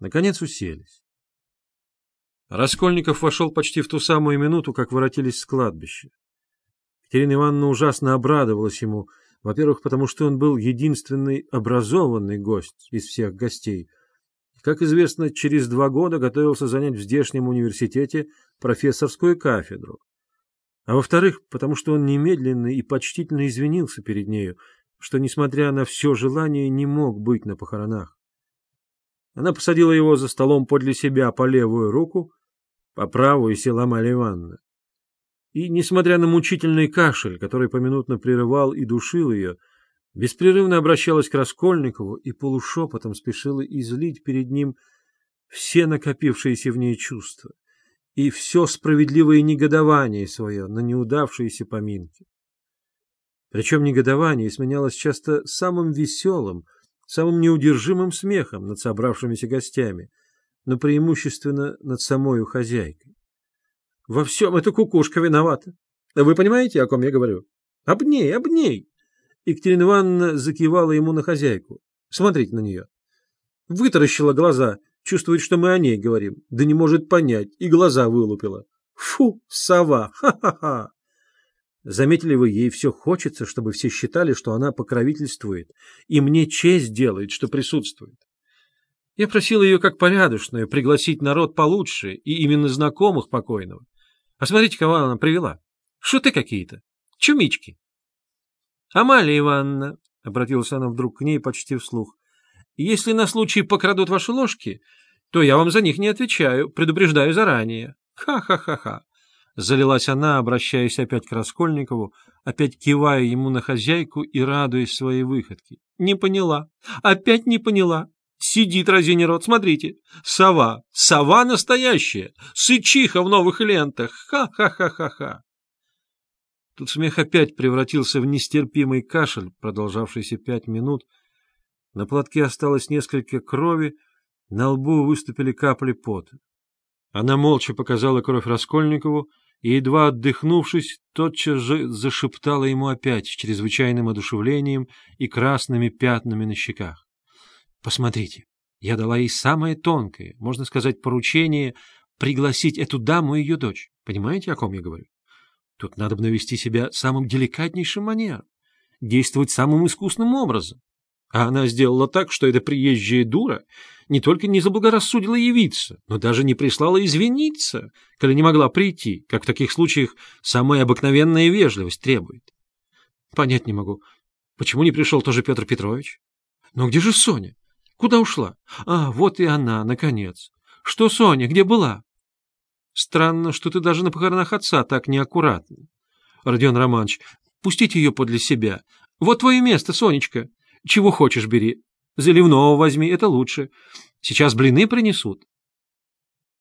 Наконец уселись. Раскольников вошел почти в ту самую минуту, как воротились с кладбища. Катерина Ивановна ужасно обрадовалась ему, во-первых, потому что он был единственный образованный гость из всех гостей. Как известно, через два года готовился занять в здешнем университете профессорскую кафедру. А во-вторых, потому что он немедленно и почтительно извинился перед нею, что, несмотря на все желание, не мог быть на похоронах. Она посадила его за столом подле себя по левую руку, по правую села Марья Ивановна. И, несмотря на мучительный кашель, который поминутно прерывал и душил ее, беспрерывно обращалась к Раскольникову и полушепотом спешила излить перед ним все накопившиеся в ней чувства и все справедливое негодование свое на неудавшиеся поминки. Причем негодование сменялось часто самым веселым, самым неудержимым смехом над собравшимися гостями, но преимущественно над самою хозяйкой. Во всем эта кукушка виновата. Вы понимаете, о ком я говорю? Об ней, об ней. Екатерина Ивановна закивала ему на хозяйку. Смотрите на нее. Вытаращила глаза, чувствует, что мы о ней говорим, да не может понять, и глаза вылупила. Фу, сова, ха-ха-ха. Заметили вы, ей все хочется, чтобы все считали, что она покровительствует, и мне честь делает, что присутствует. Я просил ее, как порядочную, пригласить народ получше и именно знакомых покойного. А смотрите, кого она привела. Шуты какие-то. Чумички. — Амалия Ивановна, — обратилась она вдруг к ней почти вслух, — если на случай покрадут ваши ложки, то я вам за них не отвечаю, предупреждаю заранее. Ха-ха-ха-ха. Залилась она, обращаясь опять к Раскольникову, опять кивая ему на хозяйку и радуясь своей выходке. Не поняла. Опять не поняла. Сидит разине рот, смотрите. Сова. Сова настоящая. Сычиха в новых лентах. Ха-ха-ха-ха-ха. Тут смех опять превратился в нестерпимый кашель, продолжавшийся пять минут. На платке осталось несколько крови, на лбу выступили капли пота. Она молча показала кровь Раскольникову, и, едва отдыхнувшись, тотчас же зашептала ему опять с чрезвычайным одушевлением и красными пятнами на щеках. — Посмотрите, я дала ей самое тонкое, можно сказать, поручение пригласить эту даму и ее дочь. Понимаете, о ком я говорю? Тут надо бы навести себя самым деликатнейшим манером, действовать самым искусным образом. А она сделала так, что эта приезжая дура не только не заблагорассудила явиться, но даже не прислала извиниться, коли не могла прийти, как в таких случаях самая обыкновенная вежливость требует. Понять не могу, почему не пришел тоже Петр Петрович? Но где же Соня? Куда ушла? А, вот и она, наконец. Что Соня, где была? Странно, что ты даже на похоронах отца так неаккуратно. Родион Романович, пустите ее подле себя. Вот твое место, Сонечка. Чего хочешь, бери. Заливного возьми, это лучше. Сейчас блины принесут.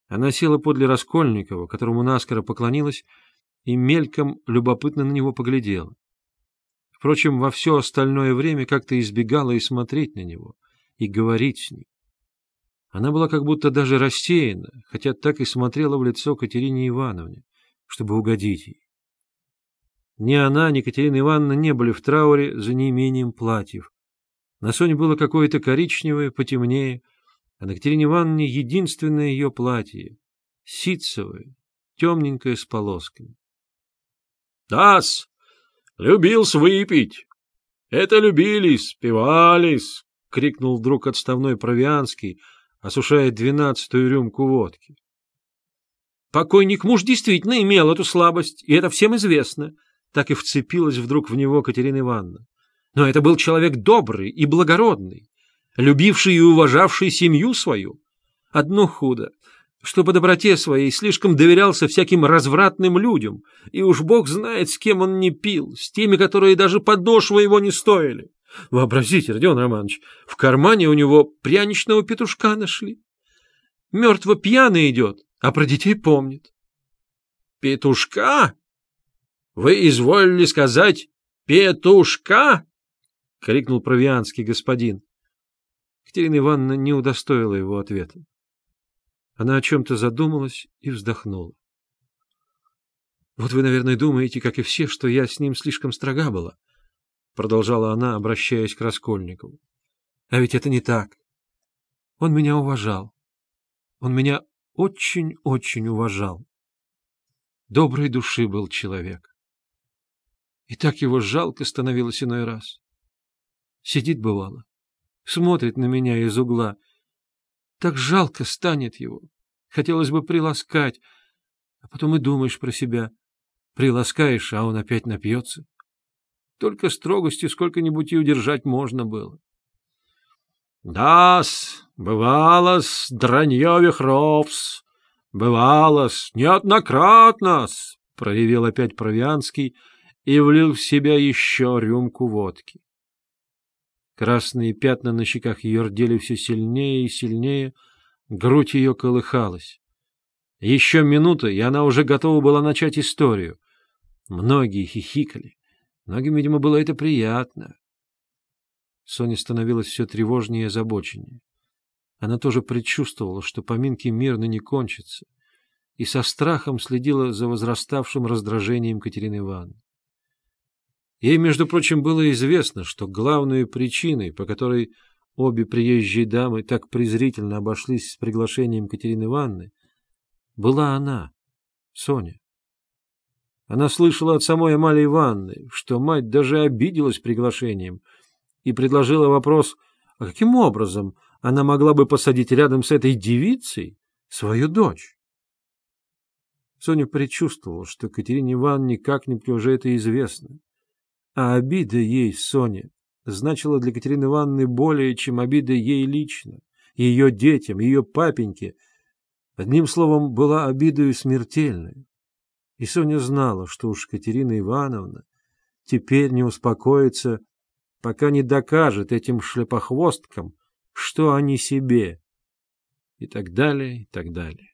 Она села подле Раскольникова, которому наскоро поклонилась, и мельком любопытно на него поглядела. Впрочем, во все остальное время как-то избегала и смотреть на него, и говорить с ним. Она была как будто даже рассеяна, хотя так и смотрела в лицо Катерине Ивановне, чтобы угодить ей. Ни она, ни Катерина Ивановна не были в трауре за неимением платьев, на Соне было какое-то коричневое, потемнее, а на Катерине Ивановне единственное ее платье, ситцевое, темненькое с полосками. — Дас, любил-с выпить. Это любились, спевались, — крикнул вдруг отставной Провианский, осушая двенадцатую рюмку водки. Покойник муж действительно имел эту слабость, и это всем известно, — так и вцепилась вдруг в него Катерина Ивановна. Но это был человек добрый и благородный, любивший и уважавший семью свою. Одно худо, что по доброте своей слишком доверялся всяким развратным людям, и уж бог знает, с кем он не пил, с теми, которые даже подошвы его не стоили. Вообразите, Родион Романович, в кармане у него пряничного петушка нашли. Мертво пьяный идет, а про детей помнит. — Петушка? Вы изволили сказать «петушка»? — крикнул провианский господин. Катерина Ивановна не удостоила его ответа. Она о чем-то задумалась и вздохнула. — Вот вы, наверное, думаете, как и все, что я с ним слишком строга была, — продолжала она, обращаясь к Раскольникову. — А ведь это не так. Он меня уважал. Он меня очень-очень уважал. Доброй души был человек. И так его жалко становилось иной раз. Сидит, бывало, смотрит на меня из угла. Так жалко станет его. Хотелось бы приласкать, а потом и думаешь про себя. Приласкаешь, а он опять напьется. Только строгостью сколько-нибудь и удержать можно было. Да-с, бывало-с, дранье вихровс, бывало-с, проявил опять Провианский и влил в себя еще рюмку водки. Красные пятна на щеках ее рдели все сильнее и сильнее, грудь ее колыхалась. Еще минута, и она уже готова была начать историю. Многие хихикали. Многим, видимо, было это приятно. Соня становилась все тревожнее и озабоченнее. Она тоже предчувствовала, что поминки мирно не кончатся, и со страхом следила за возраставшим раздражением Катерины Ивановны. Ей, между прочим, было известно, что главной причиной, по которой обе приезжие дамы так презрительно обошлись с приглашением Катерины Ивановны, была она, Соня. Она слышала от самой Амалии Ивановны, что мать даже обиделась приглашением и предложила вопрос, а каким образом она могла бы посадить рядом с этой девицей свою дочь. Соня предчувствовала, что Катерине Ивановне как-нибудь уже это известно. А обида ей, Соне, значила для Катерины Ивановны более, чем обида ей лично, ее детям, ее папеньке. Одним словом, была обидою смертельной. И Соня знала, что уж Катерина Ивановна теперь не успокоится, пока не докажет этим шлепохвосткам, что они себе, и так далее, и так далее.